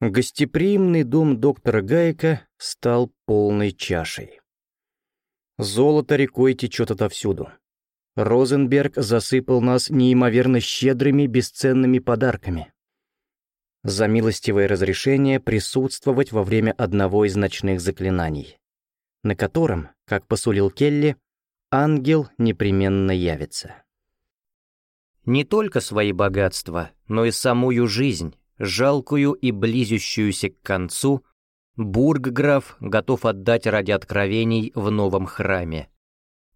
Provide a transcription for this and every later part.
Гостеприимный дом доктора Гайка стал полной чашей. Золото рекой течет отовсюду. Розенберг засыпал нас неимоверно щедрыми бесценными подарками. За милостивое разрешение присутствовать во время одного из ночных заклинаний, на котором, как посулил Келли, ангел непременно явится. Не только свои богатства, но и самую жизнь, жалкую и близящуюся к концу, бургграф готов отдать ради откровений в новом храме.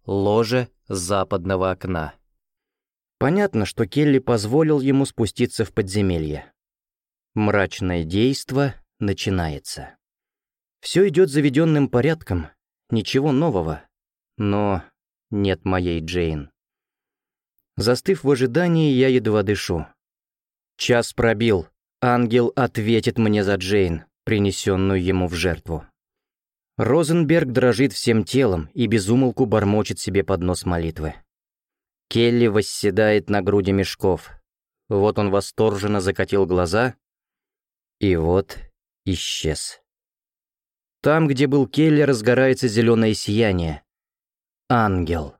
Ложе западного окна. Понятно, что Келли позволил ему спуститься в подземелье. Мрачное действо начинается. Все идет заведенным порядком, ничего нового, но нет моей Джейн. Застыв в ожидании, я едва дышу. Час пробил, Ангел ответит мне за Джейн, принесенную ему в жертву. Розенберг дрожит всем телом и безумолку бормочет себе под нос молитвы. Келли восседает на груди мешков. Вот он восторженно закатил глаза, и вот исчез. Там, где был Келли, разгорается зеленое сияние. Ангел.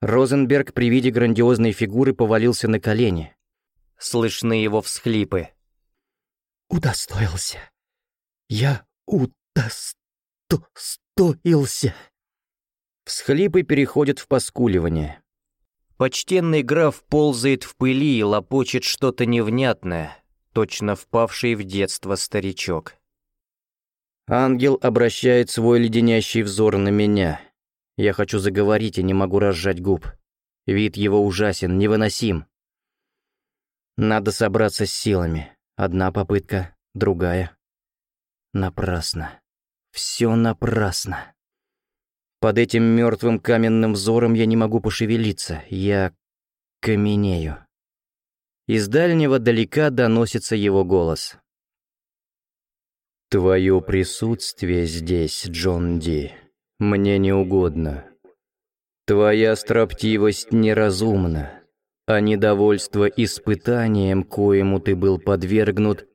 Розенберг при виде грандиозной фигуры повалился на колени. Слышны его всхлипы удостоился. Я удостоился. Всхлипы переходят в поскуливание. Почтенный граф ползает в пыли и лопочет что-то невнятное, точно впавший в детство старичок. Ангел обращает свой леденящий взор на меня. Я хочу заговорить и не могу разжать губ. Вид его ужасен, невыносим. Надо собраться с силами. Одна попытка, другая. Напрасно. Все напрасно. Под этим мертвым каменным взором я не могу пошевелиться. Я каменею. Из дальнего далека доносится его голос. «Твое присутствие здесь, Джон Ди, мне не угодно. Твоя строптивость неразумна а недовольство испытанием, коему ты был подвергнут,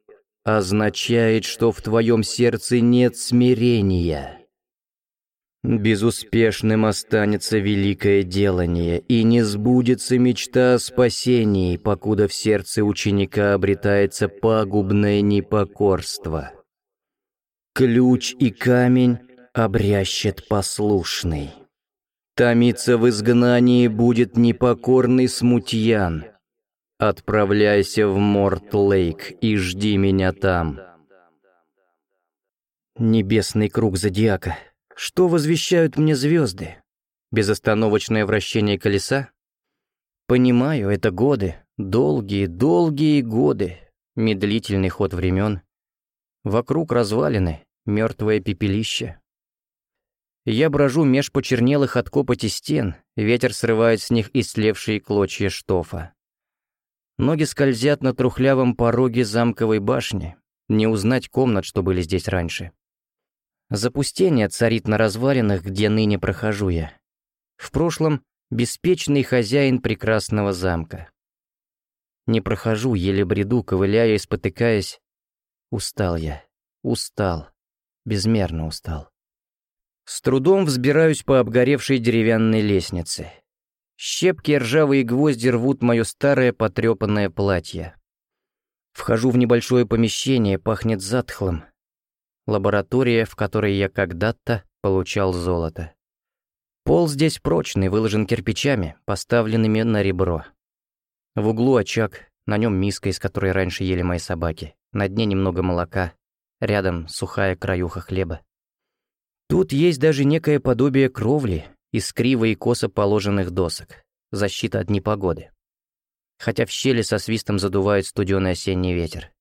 означает, что в твоем сердце нет смирения. Безуспешным останется великое делание, и не сбудется мечта о спасении, покуда в сердце ученика обретается пагубное непокорство. Ключ и камень обрящет послушный. Томиться в изгнании будет непокорный смутьян. Отправляйся в Морт-Лейк и жди меня там. Небесный круг зодиака. Что возвещают мне звезды? Безостановочное вращение колеса? Понимаю, это годы, долгие, долгие годы, медлительный ход времен. Вокруг развалины, мертвое пепелище. Я брожу меж почернелых от копоти стен, ветер срывает с них истлевшие клочья штофа. Ноги скользят на трухлявом пороге замковой башни, не узнать комнат, что были здесь раньше. Запустение царит на развалинах, где ныне прохожу я. В прошлом — беспечный хозяин прекрасного замка. Не прохожу, еле бреду, ковыляя и спотыкаясь. Устал я, устал, безмерно устал. С трудом взбираюсь по обгоревшей деревянной лестнице. Щепки ржавые гвозди рвут мое старое потрепанное платье. Вхожу в небольшое помещение, пахнет затхлым. Лаборатория, в которой я когда-то получал золото. Пол здесь прочный, выложен кирпичами, поставленными на ребро. В углу очаг, на нем миска, из которой раньше ели мои собаки. На дне немного молока, рядом сухая краюха хлеба. Тут есть даже некое подобие кровли из криво и косо положенных досок, защита от непогоды. Хотя в щели со свистом задувает студеный осенний ветер.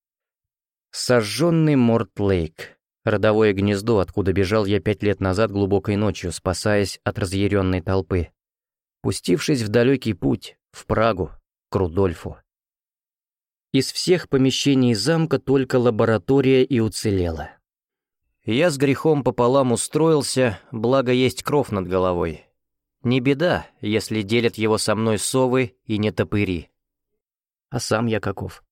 Сожженный Морт-Лейк, родовое гнездо, откуда бежал я пять лет назад глубокой ночью, спасаясь от разъяренной толпы, пустившись в далекий путь, в Прагу, к Рудольфу. Из всех помещений замка только лаборатория и уцелела. Я с грехом пополам устроился, благо есть кров над головой. Не беда, если делят его со мной совы и не топыри. А сам я каков?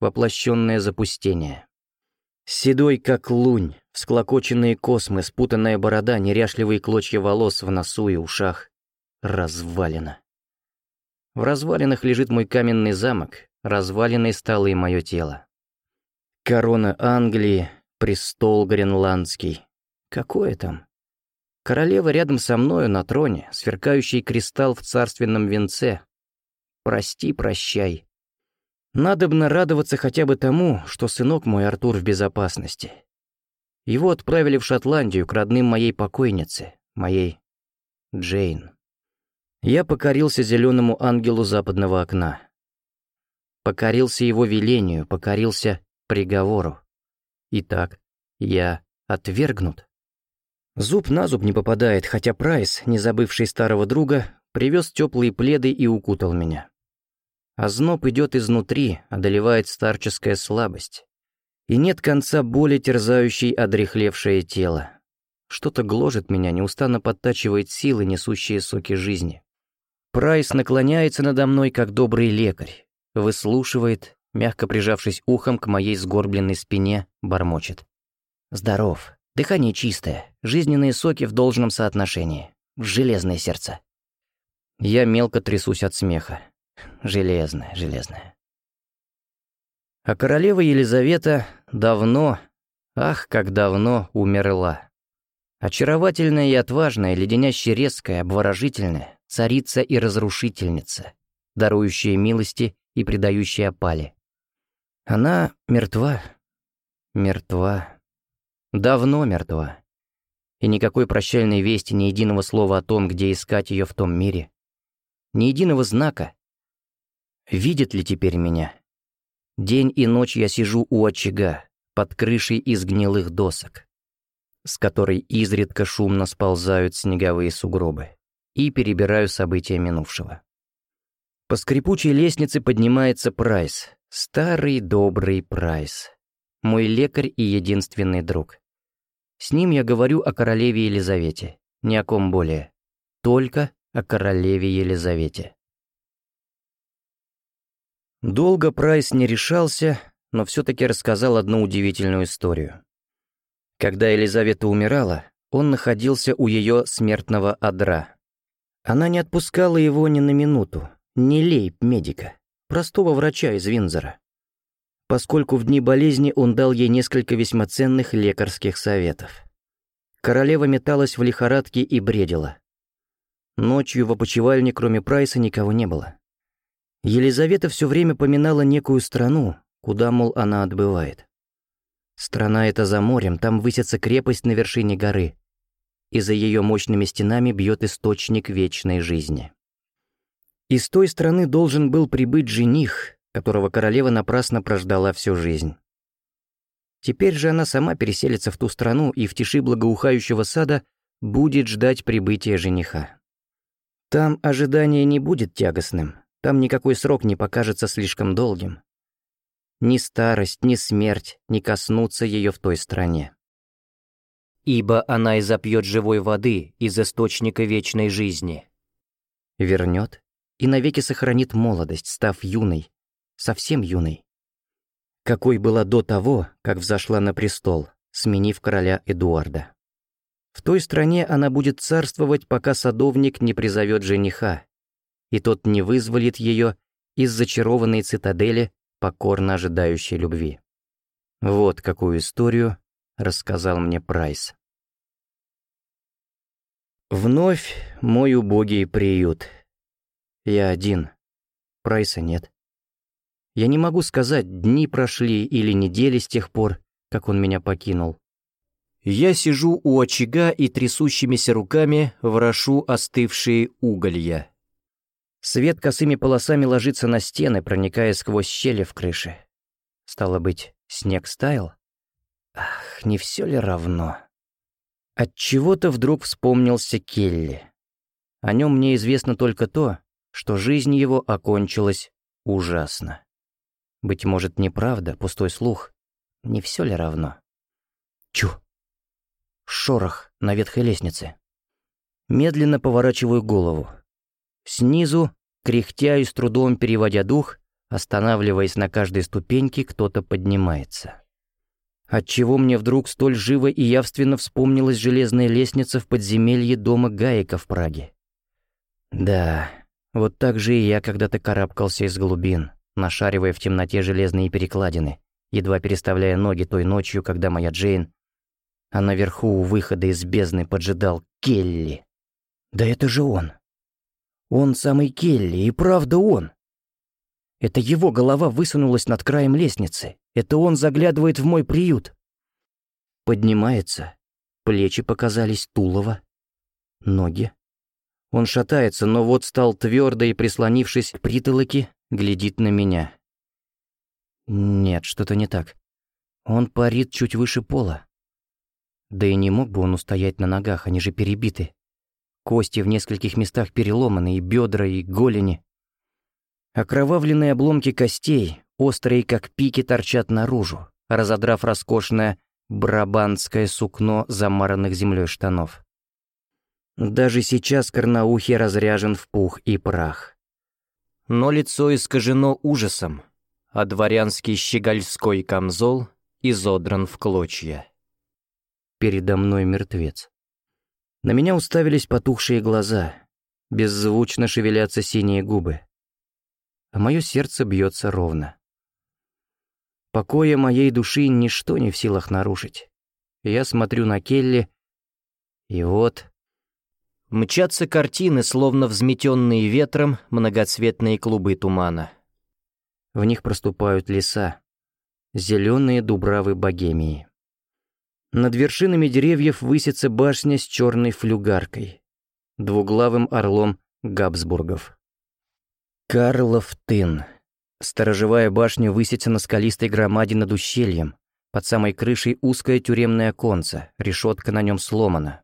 Воплощенное запустение. Седой, как лунь, всклокоченные космы, спутанная борода, неряшливые клочья волос в носу и ушах. Развалина. В развалинах лежит мой каменный замок, развалиной стало и мое тело. Корона Англии, престол гренландский. Какое там? Королева рядом со мною на троне, сверкающий кристалл в царственном венце. Прости, прощай. Надобно радоваться хотя бы тому, что сынок мой Артур в безопасности. Его отправили в Шотландию к родным моей покойнице, моей Джейн. Я покорился зеленому ангелу западного окна. Покорился его велению, покорился приговору. Итак, я отвергнут. Зуб на зуб не попадает, хотя Прайс, не забывший старого друга, привез теплые пледы и укутал меня. А зноб идет изнутри, одолевает старческая слабость. И нет конца боли, терзающей одрехлевшее тело. Что-то гложет меня, неустанно подтачивает силы, несущие соки жизни. Прайс наклоняется надо мной, как добрый лекарь, выслушивает, мягко прижавшись ухом к моей сгорбленной спине, бормочет. «Здоров, дыхание чистое, жизненные соки в должном соотношении, железное сердце». Я мелко трясусь от смеха. Железная, железная. А королева Елизавета давно, ах, как давно умерла. Очаровательная и отважная, леденяще резкая, обворожительная, царица и разрушительница, дарующая милости и предающая опали. Она мертва, мертва, давно мертва. И никакой прощальной вести, ни единого слова о том, где искать ее в том мире, ни единого знака, Видит ли теперь меня? День и ночь я сижу у очага, под крышей из гнилых досок, с которой изредка шумно сползают снеговые сугробы, и перебираю события минувшего. По скрипучей лестнице поднимается Прайс, старый добрый Прайс, мой лекарь и единственный друг. С ним я говорю о королеве Елизавете, ни о ком более, только о королеве Елизавете. Долго Прайс не решался, но все-таки рассказал одну удивительную историю. Когда Елизавета умирала, он находился у ее смертного одра. Она не отпускала его ни на минуту, не лейб-медика, простого врача из Винзора. Поскольку в дни болезни он дал ей несколько весьма ценных лекарских советов. Королева металась в лихорадке и бредила. Ночью в опочивальне, кроме Прайса, никого не было. Елизавета все время поминала некую страну, куда, мол, она отбывает. Страна эта за морем, там высится крепость на вершине горы, и за ее мощными стенами бьет источник вечной жизни. Из той страны должен был прибыть жених, которого королева напрасно прождала всю жизнь. Теперь же она сама переселится в ту страну и в тиши благоухающего сада будет ждать прибытия жениха. Там ожидание не будет тягостным, там никакой срок не покажется слишком долгим. Ни старость, ни смерть не коснутся ее в той стране. Ибо она и запьет живой воды из источника вечной жизни. Вернет и навеки сохранит молодость, став юной, совсем юной. Какой была до того, как взошла на престол, сменив короля Эдуарда. В той стране она будет царствовать, пока садовник не призовет жениха, и тот не вызволит ее из зачарованной цитадели, покорно ожидающей любви. Вот какую историю рассказал мне Прайс. Вновь мой убогий приют. Я один. Прайса нет. Я не могу сказать, дни прошли или недели с тех пор, как он меня покинул. Я сижу у очага и трясущимися руками ворошу остывшие уголья. Свет косыми полосами ложится на стены, проникая сквозь щели в крыше. Стало быть, снег стаял? Ах, не все ли равно? От чего то вдруг вспомнился Келли. О нем мне известно только то, что жизнь его окончилась ужасно. Быть может, неправда, пустой слух. Не все ли равно? Чу! Шорох на ветхой лестнице. Медленно поворачиваю голову. Снизу, кряхтя и с трудом переводя дух, останавливаясь на каждой ступеньке, кто-то поднимается. Отчего мне вдруг столь живо и явственно вспомнилась железная лестница в подземелье дома Гаека в Праге. Да, вот так же и я когда-то карабкался из глубин, нашаривая в темноте железные перекладины, едва переставляя ноги той ночью, когда моя Джейн, а наверху у выхода из бездны поджидал Келли. Да это же он. Он самый Келли, и правда он. Это его голова высунулась над краем лестницы. Это он заглядывает в мой приют. Поднимается. Плечи показались тулово. Ноги. Он шатается, но вот стал твердо и, прислонившись к притолоке, глядит на меня. Нет, что-то не так. Он парит чуть выше пола. Да и не мог бы он устоять на ногах, они же перебиты. Кости в нескольких местах переломаны, и бедра, и голени. Окровавленные обломки костей, острые как пики, торчат наружу, разодрав роскошное брабантское сукно замаранных землей штанов. Даже сейчас Карнаухи разряжен в пух и прах. Но лицо искажено ужасом, а дворянский щегольской камзол изодран в клочья. Передо мной мертвец. На меня уставились потухшие глаза, беззвучно шевелятся синие губы а мое сердце бьется ровно. Покоя моей души ничто не в силах нарушить. Я смотрю на Келли, и вот... Мчатся картины, словно взметенные ветром многоцветные клубы тумана. В них проступают леса, зеленые дубравы богемии. Над вершинами деревьев высится башня с черной флюгаркой, двуглавым орлом Габсбургов. Карлов тын. Сторожевая башня высится на скалистой громаде над ущельем. Под самой крышей узкое тюремное оконце, решетка на нем сломана.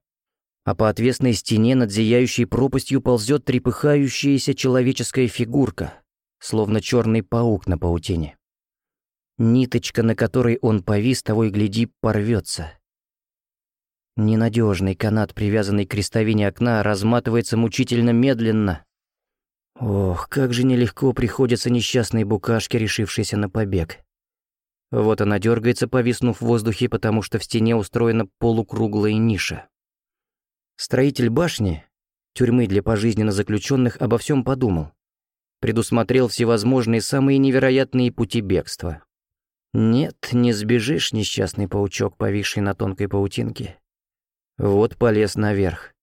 А по отвесной стене над зияющей пропастью ползет трепыхающаяся человеческая фигурка, словно черный паук на паутине. Ниточка, на которой он повис, того и гляди, порвется. Ненадежный канат, привязанный к крестовине окна, разматывается мучительно медленно, Ох, как же нелегко приходится несчастной букашке, решившейся на побег. Вот она дергается, повиснув в воздухе, потому что в стене устроена полукруглая ниша. Строитель башни, тюрьмы для пожизненно заключенных, обо всем подумал. Предусмотрел всевозможные самые невероятные пути бегства. Нет, не сбежишь, несчастный паучок, повисший на тонкой паутинке. Вот полез наверх.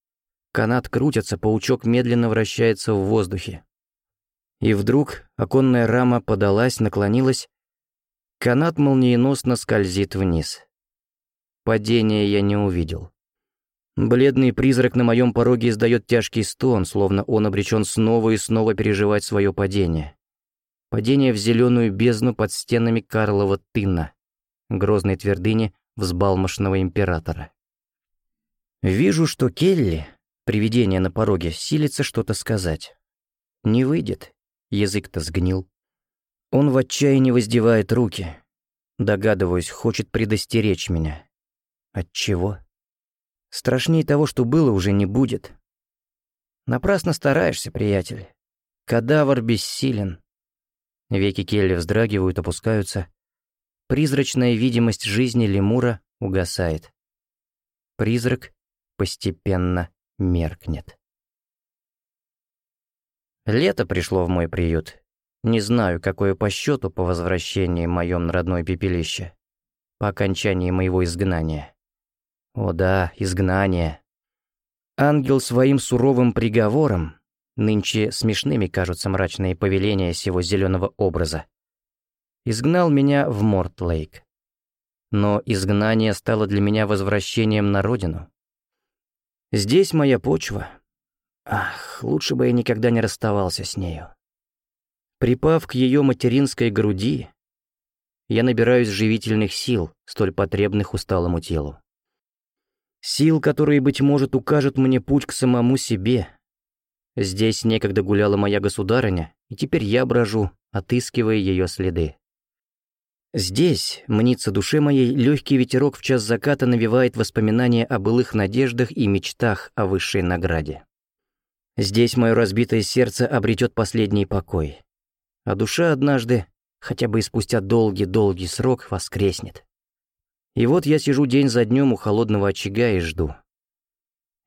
Канат крутится, паучок медленно вращается в воздухе. И вдруг оконная рама подалась, наклонилась. Канат молниеносно скользит вниз. Падения я не увидел. Бледный призрак на моем пороге издает тяжкий стон, словно он обречен снова и снова переживать свое падение. Падение в зеленую бездну под стенами Карлова тына, грозной твердыни взбалмошного императора. Вижу, что Келли, Привидение на пороге силится что-то сказать. Не выйдет, язык-то сгнил. Он в отчаянии воздевает руки. Догадываюсь, хочет предостеречь меня. От чего? Страшнее того, что было, уже не будет. Напрасно стараешься, приятель. Кадавр бессилен. Веки Келли вздрагивают, опускаются. Призрачная видимость жизни лемура угасает. Призрак постепенно меркнет. Лето пришло в мой приют. Не знаю, какое по счету по возвращении моем родное пепелище. По окончании моего изгнания. О да, изгнание. Ангел своим суровым приговором, нынче смешными кажутся мрачные повеления сего зеленого образа, изгнал меня в Морт-Лейк. Но изгнание стало для меня возвращением на родину. Здесь моя почва. Ах, лучше бы я никогда не расставался с нею. Припав к ее материнской груди, я набираюсь живительных сил, столь потребных усталому телу. Сил, которые, быть может, укажут мне путь к самому себе. Здесь некогда гуляла моя государыня, и теперь я брожу, отыскивая ее следы. Здесь, мнится душе моей, легкий ветерок в час заката навевает воспоминания о былых надеждах и мечтах о высшей награде. Здесь мое разбитое сердце обретет последний покой, а душа однажды, хотя бы и спустя долгий-долгий срок, воскреснет. И вот я сижу день за днем у холодного очага и жду.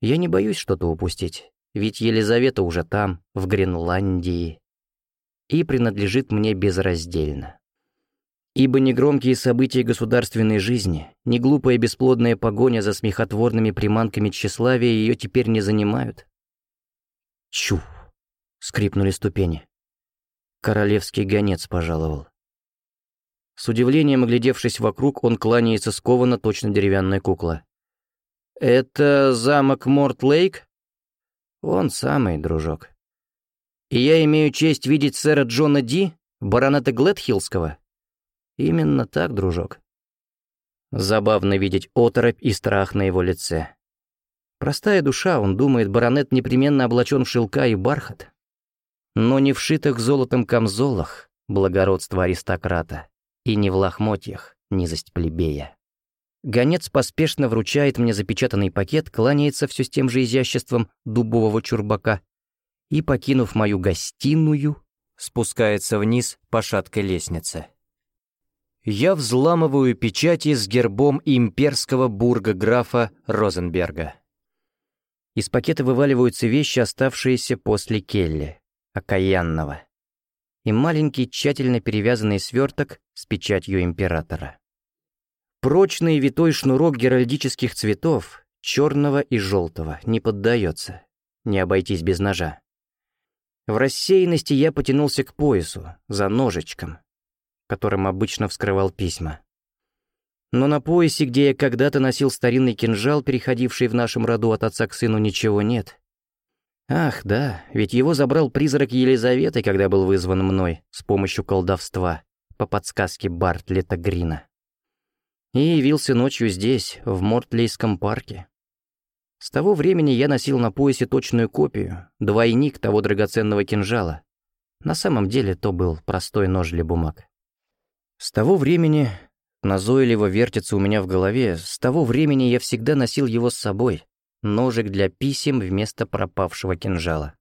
Я не боюсь что-то упустить, ведь Елизавета уже там, в Гренландии, и принадлежит мне безраздельно. Ибо ни громкие события государственной жизни, ни глупая бесплодная погоня за смехотворными приманками тщеславия ее теперь не занимают. Чу! скрипнули ступени. Королевский гонец пожаловал. С удивлением оглядевшись вокруг, он кланяется скованно, точно деревянная кукла. «Это замок Морт-Лейк?» «Он самый, дружок. И я имею честь видеть сэра Джона Ди, баронета Гледхиллского?» Именно так, дружок. Забавно видеть оторопь и страх на его лице. Простая душа, он думает, баронет непременно облачен в шелка и бархат. Но не в шитых золотом камзолах благородство аристократа, и не в лохмотьях низость плебея. Гонец поспешно вручает мне запечатанный пакет, кланяется все с тем же изяществом дубового чурбака и, покинув мою гостиную, спускается вниз по шаткой лестнице. Я взламываю печати с гербом имперского бурга-графа Розенберга. Из пакета вываливаются вещи, оставшиеся после Келли, окаянного, и маленький тщательно перевязанный сверток с печатью императора. Прочный витой шнурок геральдических цветов, черного и желтого, не поддается, не обойтись без ножа. В рассеянности я потянулся к поясу, за ножичком, которым обычно вскрывал письма. Но на поясе, где я когда-то носил старинный кинжал, переходивший в нашем роду от отца к сыну, ничего нет. Ах, да, ведь его забрал призрак Елизаветы, когда был вызван мной с помощью колдовства, по подсказке Бартлета Грина. И явился ночью здесь, в Мортлейском парке. С того времени я носил на поясе точную копию, двойник того драгоценного кинжала. На самом деле то был простой нож для бумаг. С того времени назойливо вертится у меня в голове, с того времени я всегда носил его с собой, ножик для писем вместо пропавшего кинжала.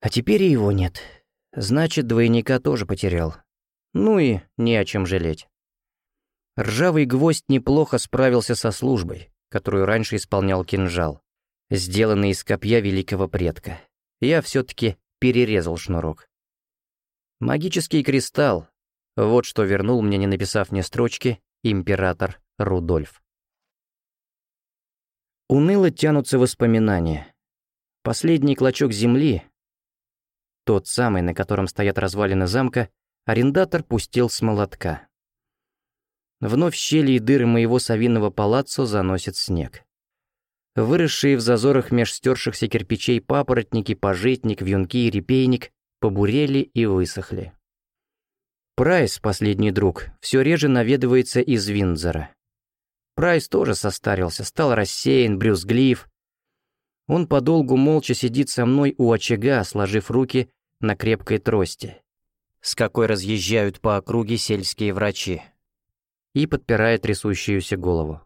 А теперь и его нет. Значит, двойника тоже потерял. Ну и не о чем жалеть. Ржавый гвоздь неплохо справился со службой, которую раньше исполнял кинжал, сделанный из копья великого предка. Я все-таки перерезал шнурок. Магический кристалл, вот что вернул мне, не написав ни строчки, император Рудольф. Уныло тянутся воспоминания. Последний клочок земли, тот самый, на котором стоят развалины замка, арендатор пустил с молотка. Вновь щели и дыры моего совиного палаццо заносит снег. Выросшие в зазорах меж стершихся кирпичей папоротники, пожитник, вьюнки и репейник побурели и высохли. Прайс, последний друг, все реже наведывается из Виндзора. Прайс тоже состарился, стал рассеян, брюзглив. Он подолгу молча сидит со мной у очага, сложив руки на крепкой трости, с какой разъезжают по округе сельские врачи, и подпирает трясущуюся голову.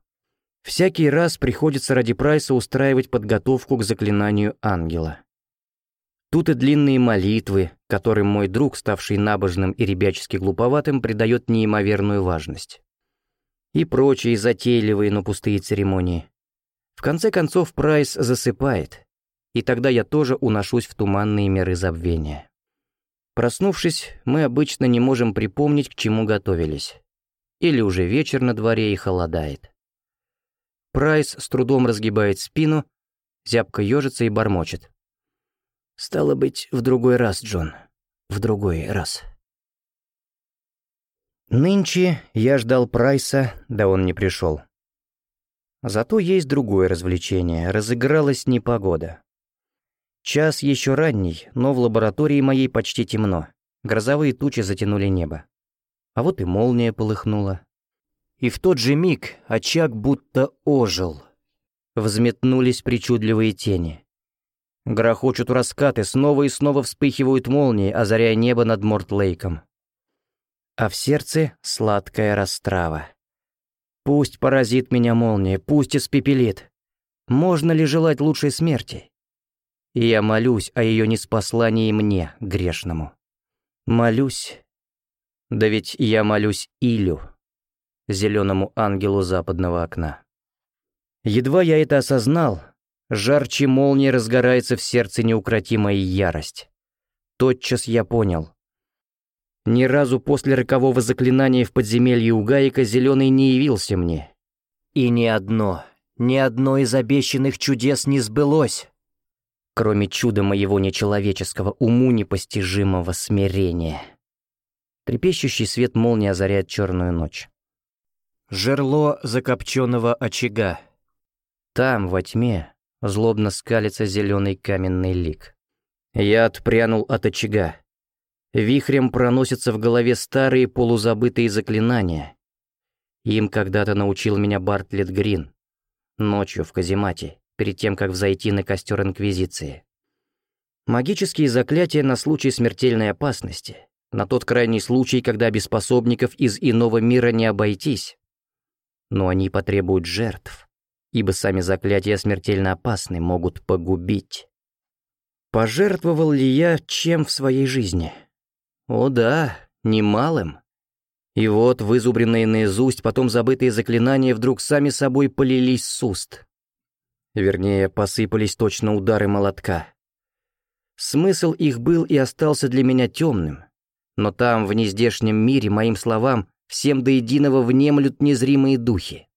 Всякий раз приходится ради Прайса устраивать подготовку к заклинанию ангела. Тут и длинные молитвы, которым мой друг, ставший набожным и ребячески глуповатым, придает неимоверную важность. И прочие затейливые, но пустые церемонии. В конце концов, Прайс засыпает, и тогда я тоже уношусь в туманные миры забвения. Проснувшись, мы обычно не можем припомнить, к чему готовились. Или уже вечер на дворе и холодает. Прайс с трудом разгибает спину, зябко ежится и бормочет. Стало быть, в другой раз, Джон. В другой раз. Нынче я ждал Прайса, да он не пришел. Зато есть другое развлечение. Разыгралась непогода. Час еще ранний, но в лаборатории моей почти темно. Грозовые тучи затянули небо. А вот и молния полыхнула. И в тот же миг очаг будто ожил. Взметнулись причудливые тени. Грохочут раскаты, снова и снова вспыхивают молнии, озаряя небо над Мортлейком. А в сердце сладкая растрава. Пусть поразит меня молния, пусть испепелит. Можно ли желать лучшей смерти? Я молюсь о ее неспослании мне, грешному. Молюсь. Да ведь я молюсь Илю. зеленому ангелу западного окна. Едва я это осознал, жарче молнии разгорается в сердце неукротимая ярость. Тотчас я понял. Ни разу после рокового заклинания в подземелье у Гаика Зеленый не явился мне. И ни одно, ни одно из обещанных чудес не сбылось. Кроме чуда моего нечеловеческого, уму непостижимого смирения. Трепещущий свет молнии озаряет черную ночь. Жерло закопченного очага. Там, во тьме, злобно скалится зеленый каменный лик. Я отпрянул от очага. Вихрем проносятся в голове старые полузабытые заклинания. Им когда-то научил меня Бартлетт Грин. Ночью в каземате, перед тем, как взойти на костер Инквизиции. Магические заклятия на случай смертельной опасности. На тот крайний случай, когда без способников из иного мира не обойтись. Но они потребуют жертв, ибо сами заклятия смертельно опасны, могут погубить. Пожертвовал ли я чем в своей жизни? О да, немалым. И вот вызубренные наизусть, потом забытые заклинания вдруг сами собой полились с уст. Вернее, посыпались точно удары молотка. Смысл их был и остался для меня темным. Но там, в нездешнем мире, моим словам, всем до единого внемлют незримые духи.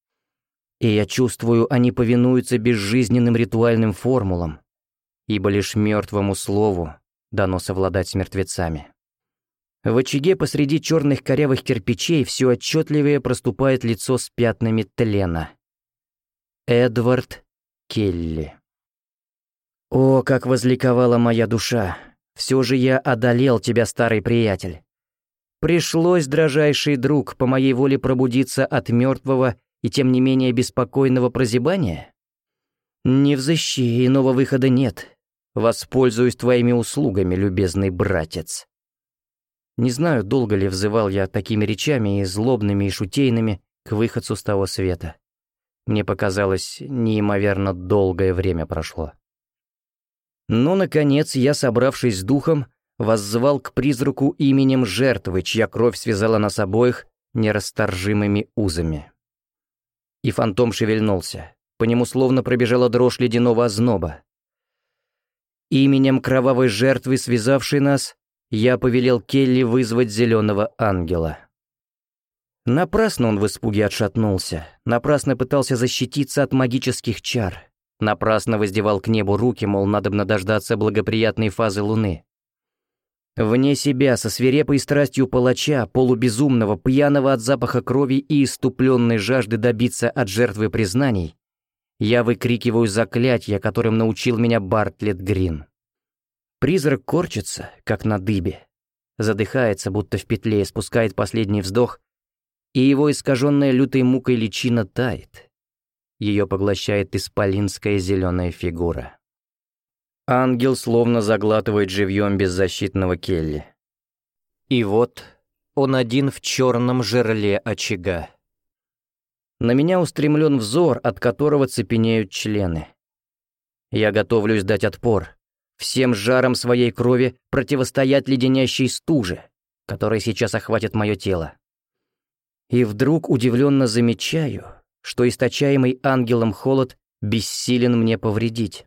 И я чувствую, они повинуются безжизненным ритуальным формулам, ибо лишь мертвому слову дано совладать с мертвецами. В очаге посреди черных корявых кирпичей все отчетливее проступает лицо с пятнами тлена. Эдвард Келли. О, как возликовала моя душа! Все же я одолел тебя, старый приятель. Пришлось, дрожайший друг, по моей воле пробудиться от мертвого и тем не менее беспокойного прозябания? Не взыщи, иного выхода нет. Воспользуюсь твоими услугами, любезный братец. Не знаю, долго ли взывал я такими речами и злобными, и шутейными к выходцу с того света. Мне показалось, неимоверно долгое время прошло. Но, наконец, я, собравшись с духом, воззвал к призраку именем жертвы, чья кровь связала нас обоих нерасторжимыми узами. И фантом шевельнулся. По нему словно пробежала дрожь ледяного озноба. Именем кровавой жертвы, связавшей нас, я повелел Келли вызвать зеленого ангела. Напрасно он в испуге отшатнулся, напрасно пытался защититься от магических чар, напрасно воздевал к небу руки, мол, надобно дождаться благоприятной фазы луны. Вне себя, со свирепой страстью палача, полубезумного, пьяного от запаха крови и иступленной жажды добиться от жертвы признаний, я выкрикиваю заклятия, которым научил меня Бартлетт Грин. Призрак корчится, как на дыбе. Задыхается, будто в петле, спускает последний вздох, и его искаженная лютой мукой личина тает. Ее поглощает исполинская зеленая фигура. Ангел словно заглатывает живьем беззащитного Келли. И вот он один в черном жерле очага. На меня устремлен взор, от которого цепенеют члены. Я готовлюсь дать отпор, всем жаром своей крови противостоять леденящей стуже, которая сейчас охватит мое тело. И вдруг удивленно замечаю, что источаемый ангелом холод бессилен мне повредить.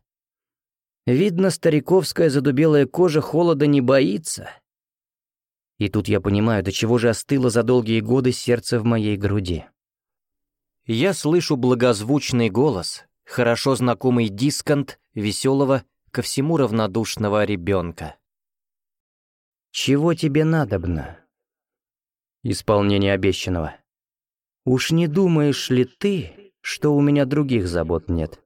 Видно, стариковская задубелая кожа холода не боится. И тут я понимаю, до чего же остыло за долгие годы сердце в моей груди. Я слышу благозвучный голос, хорошо знакомый дисконт веселого ко всему равнодушного ребенка. «Чего тебе надобно?» «Исполнение обещанного. Уж не думаешь ли ты, что у меня других забот нет?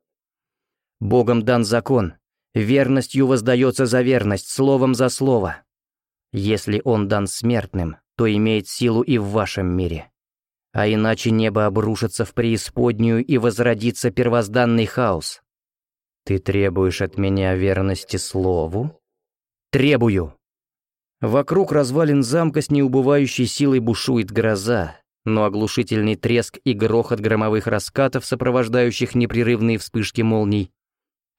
Богом дан закон, верностью воздается за верность, словом за слово. Если он дан смертным, то имеет силу и в вашем мире. А иначе небо обрушится в преисподнюю и возродится первозданный хаос. «Ты требуешь от меня верности слову?» «Требую!» Вокруг развалин замка с неубывающей силой бушует гроза, но оглушительный треск и грохот громовых раскатов, сопровождающих непрерывные вспышки молний,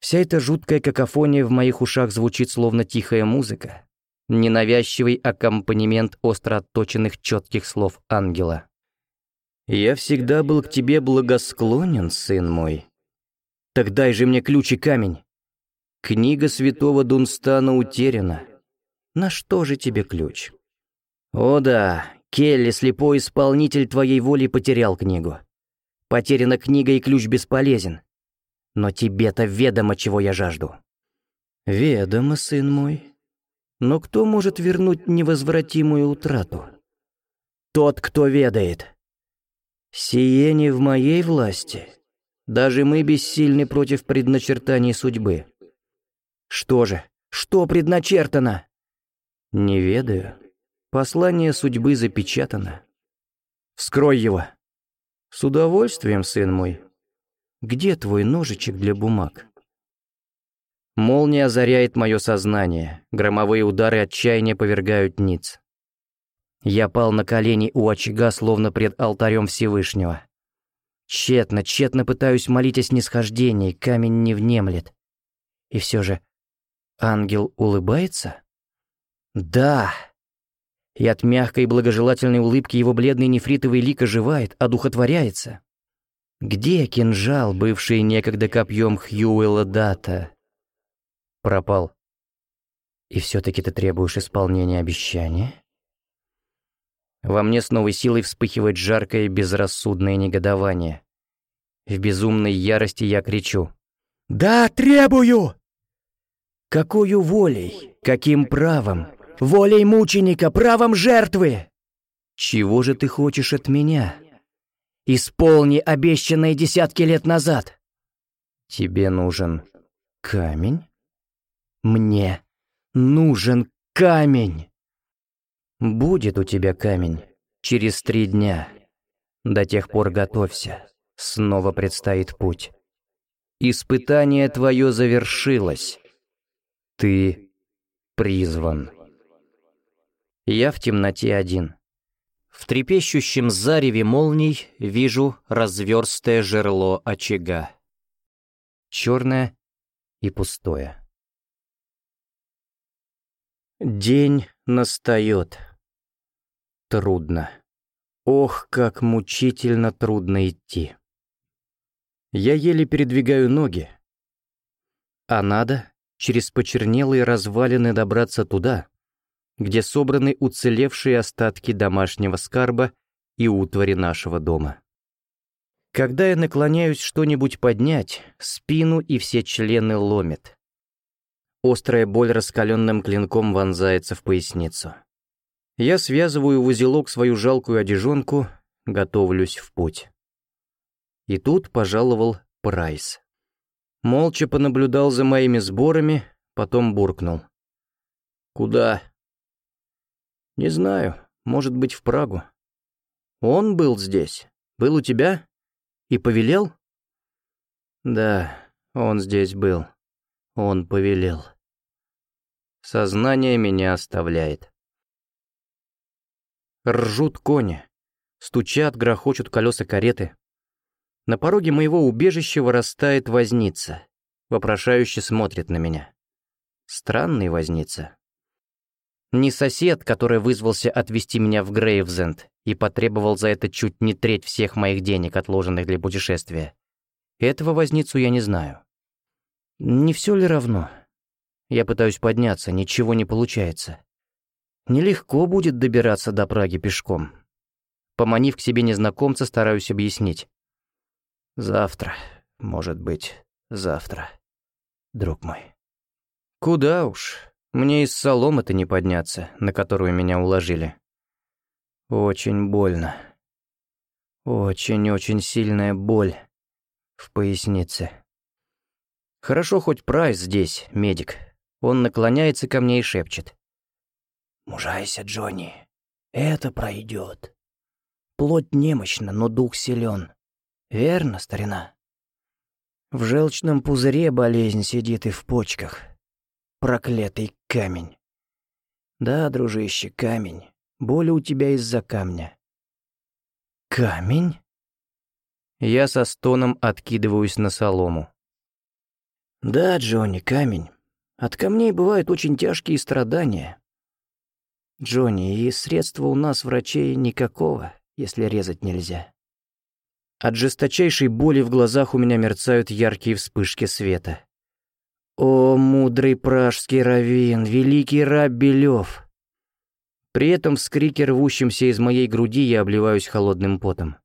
вся эта жуткая какофония в моих ушах звучит словно тихая музыка, ненавязчивый аккомпанемент остро отточенных четких слов ангела. Я всегда был к тебе благосклонен, сын мой. Так дай же мне ключ и камень. Книга святого Дунстана утеряна. На что же тебе ключ? О да, Келли, слепой исполнитель твоей воли, потерял книгу. Потеряна книга и ключ бесполезен. Но тебе-то ведомо, чего я жажду. Ведомо, сын мой. Но кто может вернуть невозвратимую утрату? Тот, кто ведает. Сие не в моей власти. Даже мы бессильны против предначертаний судьбы. Что же, что предначертано? Не ведаю. Послание судьбы запечатано. Вскрой его. С удовольствием, сын мой. Где твой ножичек для бумаг? Молния озаряет мое сознание, громовые удары отчаяния повергают ниц. Я пал на колени у очага, словно пред алтарем Всевышнего. Тщетно, тщетно пытаюсь молить о снисхождении, камень не внемлет. И все же, ангел улыбается? Да! И от мягкой и благожелательной улыбки его бледный нефритовый лик оживает, одухотворяется. Где кинжал, бывший некогда копьем Хьюэлла Дата? Пропал. И все-таки ты требуешь исполнения обещания? Во мне с новой силой вспыхивает жаркое безрассудное негодование. В безумной ярости я кричу. «Да, требую!» «Какую волей? Каким правом? Волей мученика, правом жертвы!» «Чего же ты хочешь от меня?» «Исполни обещанное десятки лет назад!» «Тебе нужен камень?» «Мне нужен камень!» Будет у тебя камень через три дня. До тех пор готовься. Снова предстоит путь. Испытание твое завершилось. Ты призван. Я в темноте один. В трепещущем зареве молний вижу разверстое жерло очага. Черное и пустое. День настает. Трудно. Ох, как мучительно трудно идти. Я еле передвигаю ноги. А надо через почернелые развалины добраться туда, где собраны уцелевшие остатки домашнего скарба и утвари нашего дома. Когда я наклоняюсь что-нибудь поднять, спину и все члены ломит. Острая боль раскаленным клинком вонзается в поясницу. Я связываю в узелок свою жалкую одежонку, готовлюсь в путь. И тут пожаловал Прайс. Молча понаблюдал за моими сборами, потом буркнул. «Куда?» «Не знаю, может быть, в Прагу». «Он был здесь? Был у тебя? И повелел?» «Да, он здесь был. Он повелел». Сознание меня оставляет. Ржут кони. Стучат, грохочут колеса кареты. На пороге моего убежища вырастает возница. Вопрошающе смотрит на меня. Странный возница. Не сосед, который вызвался отвезти меня в Грейвзенд и потребовал за это чуть не треть всех моих денег, отложенных для путешествия. Этого возницу я не знаю. Не все ли равно? Я пытаюсь подняться, ничего не получается. Нелегко будет добираться до Праги пешком. Поманив к себе незнакомца, стараюсь объяснить. Завтра, может быть, завтра, друг мой. Куда уж, мне из соломы-то не подняться, на которую меня уложили. Очень больно. Очень-очень сильная боль в пояснице. Хорошо, хоть Прайс здесь, медик. Он наклоняется ко мне и шепчет. «Мужайся, Джонни. Это пройдет. Плоть немощна, но дух силен. Верно, старина?» В желчном пузыре болезнь сидит и в почках. Проклятый камень. Да, дружище, камень. Боль у тебя из-за камня. Камень? Я со стоном откидываюсь на солому. Да, Джонни, камень. От камней бывают очень тяжкие страдания. Джонни, и средства у нас, врачей, никакого, если резать нельзя. От жесточайшей боли в глазах у меня мерцают яркие вспышки света. О, мудрый пражский раввин, великий раб Белев! При этом в скрике, рвущемся из моей груди, я обливаюсь холодным потом.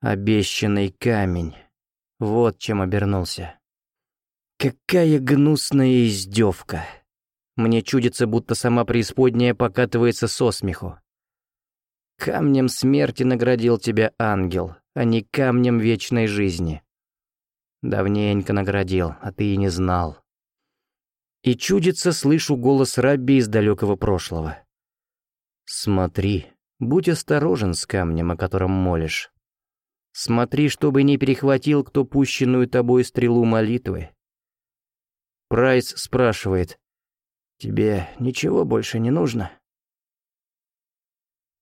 Обещанный камень. Вот чем обернулся. Какая гнусная издевка. Мне чудится, будто сама преисподняя покатывается со смеху. Камнем смерти наградил тебя ангел, а не камнем вечной жизни. Давненько наградил, а ты и не знал. И чудится, слышу голос Рабби из далекого прошлого. Смотри, будь осторожен с камнем, о котором молишь. Смотри, чтобы не перехватил кто пущенную тобой стрелу молитвы. Прайс спрашивает, «Тебе ничего больше не нужно?»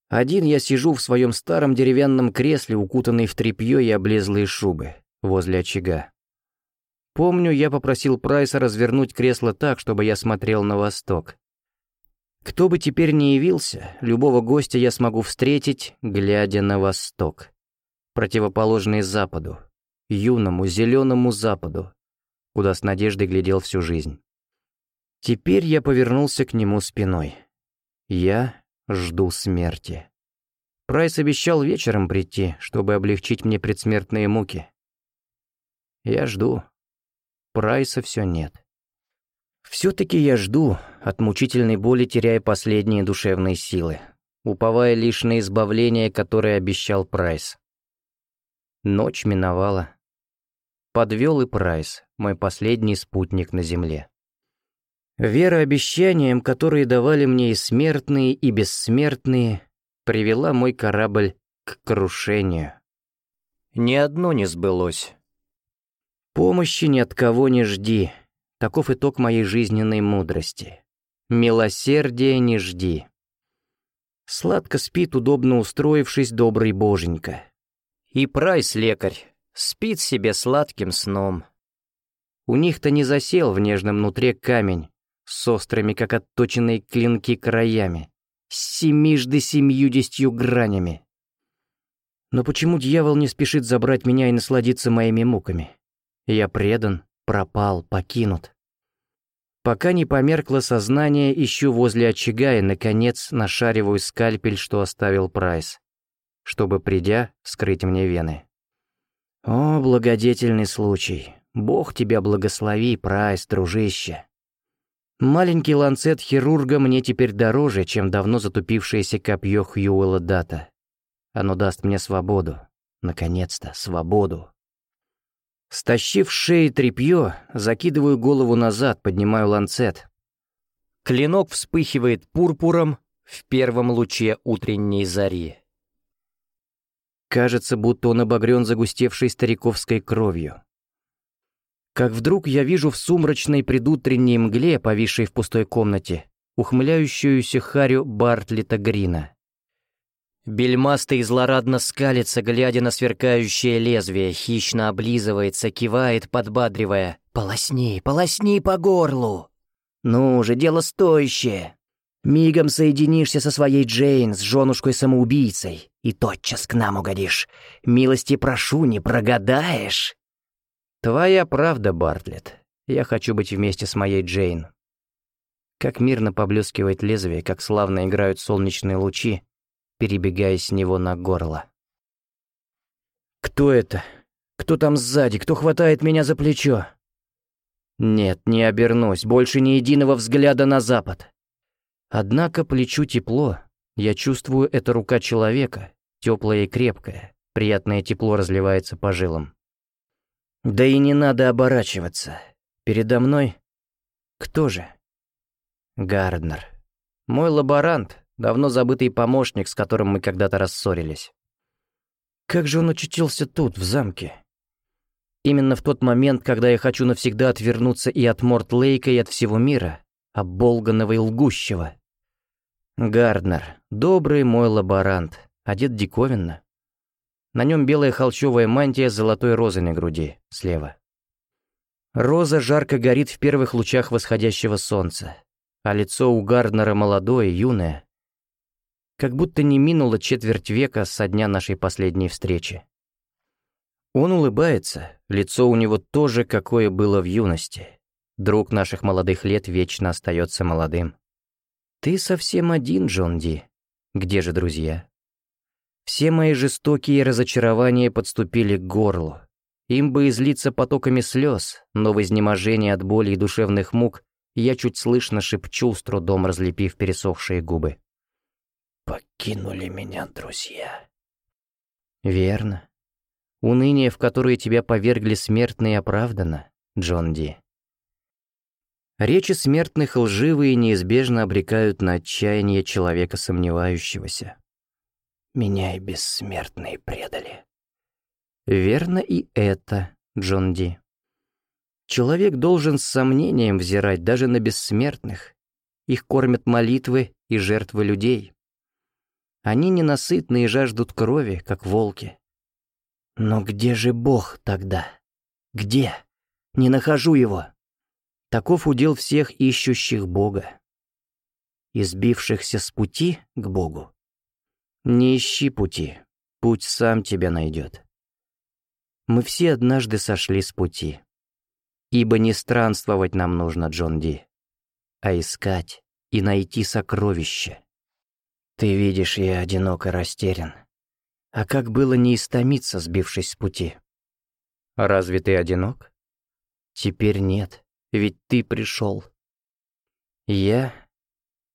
Один я сижу в своем старом деревянном кресле, укутанный в тряпье и облезлые шубы, возле очага. Помню, я попросил Прайса развернуть кресло так, чтобы я смотрел на восток. Кто бы теперь ни явился, любого гостя я смогу встретить, глядя на восток. Противоположный западу, юному, зеленому западу, куда с надеждой глядел всю жизнь. Теперь я повернулся к нему спиной. Я жду смерти. Прайс обещал вечером прийти, чтобы облегчить мне предсмертные муки. Я жду. Прайса все нет. Все-таки я жду, от мучительной боли теряя последние душевные силы, уповая лишь на избавление, которое обещал Прайс. Ночь миновала. Подвел и Прайс, мой последний спутник на земле. Вера обещаниям, которые давали мне и смертные, и бессмертные, привела мой корабль к крушению. Ни одно не сбылось. Помощи ни от кого не жди. Таков итог моей жизненной мудрости. Милосердия не жди. Сладко спит, удобно устроившись, добрый боженька. И Прайс, лекарь, спит себе сладким сном. У них-то не засел в нежном нутре камень, с острыми, как отточенные клинки, краями, с семижды семьюдесятью гранями. Но почему дьявол не спешит забрать меня и насладиться моими муками? Я предан, пропал, покинут. Пока не померкло сознание, ищу возле очага и, наконец, нашариваю скальпель, что оставил Прайс, чтобы, придя, вскрыть мне вены. О, благодетельный случай. Бог тебя благослови, Прайс, дружище. Маленький ланцет хирурга мне теперь дороже, чем давно затупившееся копье Хьюэлла Дата. Оно даст мне свободу. Наконец-то, свободу. Стащив шеи тряпье, закидываю голову назад, поднимаю ланцет. Клинок вспыхивает пурпуром в первом луче утренней зари. Кажется, будто он обогрен загустевшей стариковской кровью как вдруг я вижу в сумрачной предутренней мгле, повисшей в пустой комнате, ухмыляющуюся Харю Бартлета Грина. Бельмастый злорадно скалится, глядя на сверкающее лезвие, хищно облизывается, кивает, подбадривая. «Полосни, полосни по горлу!» «Ну же, дело стоящее!» Мигом соединишься со своей Джейн, с женушкой-самоубийцей, и тотчас к нам угодишь. Милости прошу, не прогадаешь. «Твоя правда, Бартлетт. Я хочу быть вместе с моей Джейн». Как мирно поблескивает лезвие, как славно играют солнечные лучи, перебегая с него на горло. «Кто это? Кто там сзади? Кто хватает меня за плечо?» «Нет, не обернусь, больше ни единого взгляда на запад». Однако плечу тепло, я чувствую, это рука человека, теплая и крепкая, приятное тепло разливается по жилам. Да и не надо оборачиваться. Передо мной... Кто же? Гарднер. Мой лаборант, давно забытый помощник, с которым мы когда-то рассорились. Как же он очутился тут, в замке? Именно в тот момент, когда я хочу навсегда отвернуться и от Морт-Лейка, и от всего мира, оболганного и лгущего. Гарднер, добрый мой лаборант, одет диковинно. На нем белая холщовая мантия с золотой розой на груди, слева. Роза жарко горит в первых лучах восходящего солнца, а лицо у Гарднера молодое, юное. Как будто не минуло четверть века со дня нашей последней встречи. Он улыбается, лицо у него тоже, какое было в юности. Друг наших молодых лет вечно остается молодым. Ты совсем один, Джон Ди. Где же друзья? Все мои жестокие разочарования подступили к горлу. Им бы излиться потоками слез, но в изнеможении от боли и душевных мук я чуть слышно шепчу, с трудом разлепив пересохшие губы. «Покинули меня друзья». «Верно. Уныние, в которое тебя повергли смертные, оправдано, Джон Ди. Речи смертных лживые неизбежно обрекают на отчаяние человека сомневающегося. Меня и бессмертные предали. Верно и это, Джон Ди. Человек должен с сомнением взирать даже на бессмертных. Их кормят молитвы и жертвы людей. Они ненасытны и жаждут крови, как волки. Но где же Бог тогда? Где? Не нахожу его. Таков удел всех ищущих Бога. Избившихся с пути к Богу. Не ищи пути, путь сам тебя найдет. Мы все однажды сошли с пути. Ибо не странствовать нам нужно, Джон Ди, а искать и найти сокровище. Ты видишь, я одинок и растерян. А как было не истомиться, сбившись с пути? Разве ты одинок? Теперь нет, ведь ты пришел. Я...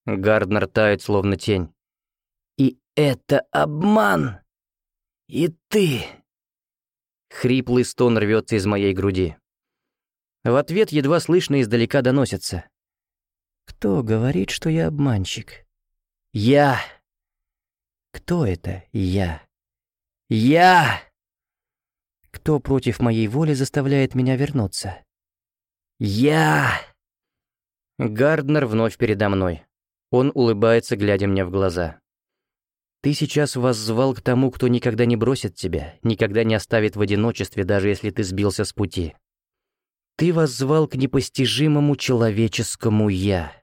Гарднер тает, словно тень. Это обман! И ты... Хриплый стон рвется из моей груди. В ответ едва слышно издалека доносится. «Кто говорит, что я обманщик?» «Я!» «Кто это «я»?» Я! Кто против моей воли заставляет меня вернуться? Я! Гарднер вновь передо мной. Он улыбается, глядя мне в глаза. Ты сейчас воззвал к тому, кто никогда не бросит тебя, никогда не оставит в одиночестве, даже если ты сбился с пути. Ты воззвал к непостижимому человеческому «я».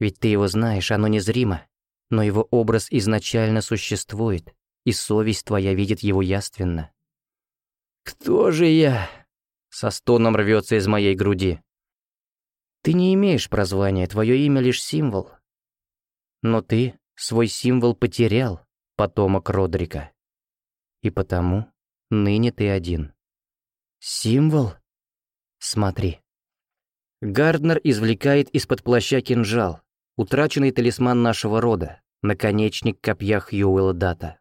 Ведь ты его знаешь, оно незримо, но его образ изначально существует, и совесть твоя видит его яственно. «Кто же я?» — со стоном рвется из моей груди. «Ты не имеешь прозвания, твое имя лишь символ. Но ты свой символ потерял, потомок Родрика. И потому ныне ты один. Символ? Смотри». Гарднер извлекает из-под плаща кинжал, утраченный талисман нашего рода, наконечник копья Хьюэлла Дата.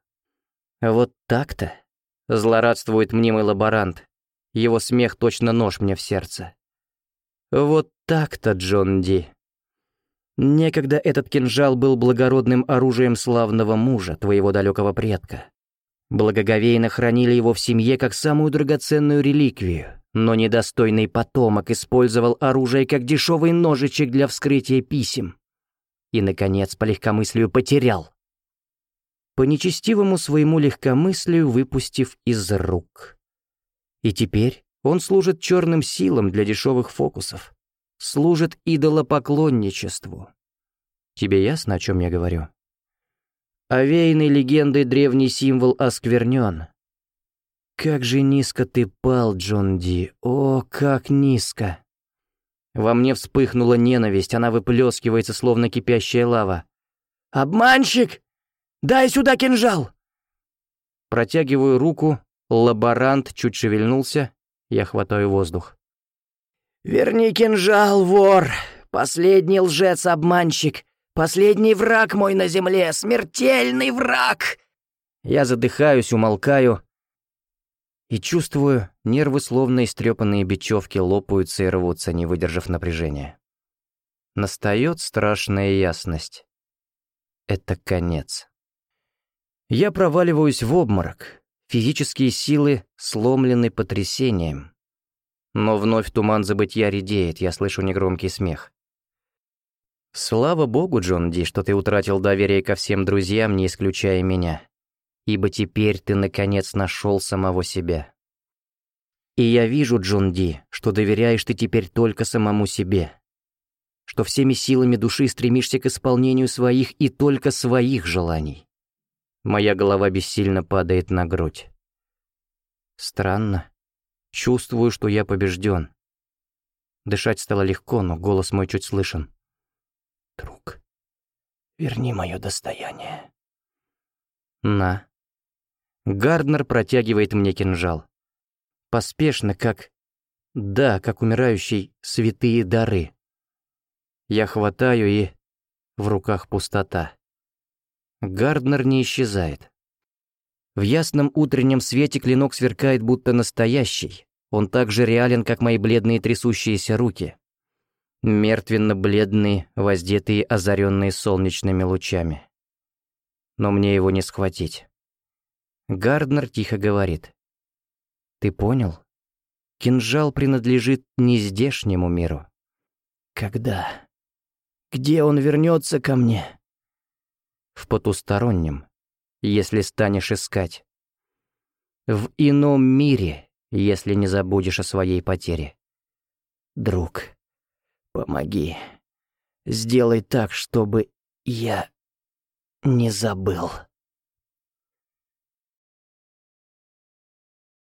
Вот так-то? Злорадствует мнимый лаборант. Его смех точно нож мне в сердце. Вот так-то, Джон Ди. Некогда этот кинжал был благородным оружием славного мужа, твоего далекого предка. Благоговейно хранили его в семье как самую драгоценную реликвию, но недостойный потомок использовал оружие как дешевый ножичек для вскрытия писем. И, наконец, по легкомыслию потерял по нечестивому своему легкомыслию выпустив из рук. И теперь он служит черным силам для дешевых фокусов, служит идолопоклонничеству. Тебе ясно, о чем я говорю? Овеянный легендой древний символ осквернен. Как же низко ты пал, Джон Ди, о, как низко. Во мне вспыхнула ненависть, она выплескивается, словно кипящая лава. «Обманщик!» Дай сюда кинжал!» Протягиваю руку, лаборант чуть шевельнулся, я хватаю воздух. «Верни кинжал, вор! Последний лжец-обманщик! Последний враг мой на земле! Смертельный враг!» Я задыхаюсь, умолкаю и чувствую, нервы словно истрепанные бечевки лопаются и рвутся, не выдержав напряжения. Настает страшная ясность. Это конец. Я проваливаюсь в обморок. Физические силы сломлены потрясением. Но вновь туман забытья редеет, я слышу негромкий смех. Слава богу, Джон Ди, что ты утратил доверие ко всем друзьям, не исключая меня. Ибо теперь ты, наконец, нашел самого себя. И я вижу, Джон Ди, что доверяешь ты теперь только самому себе. Что всеми силами души стремишься к исполнению своих и только своих желаний. Моя голова бессильно падает на грудь. Странно. Чувствую, что я побежден. Дышать стало легко, но голос мой чуть слышен. Друг, верни мое достояние. На. Гарднер протягивает мне кинжал. Поспешно, как... Да, как умирающий святые дары. Я хватаю и... В руках пустота. Гарднер не исчезает. В ясном утреннем свете клинок сверкает, будто настоящий. Он так же реален, как мои бледные трясущиеся руки. Мертвенно-бледные, воздетые, озаренные солнечными лучами. Но мне его не схватить. Гарднер тихо говорит. «Ты понял? Кинжал принадлежит не здешнему миру». Когда? Где он вернется ко мне? В потустороннем, если станешь искать. В ином мире, если не забудешь о своей потере. Друг, помоги. Сделай так, чтобы я не забыл.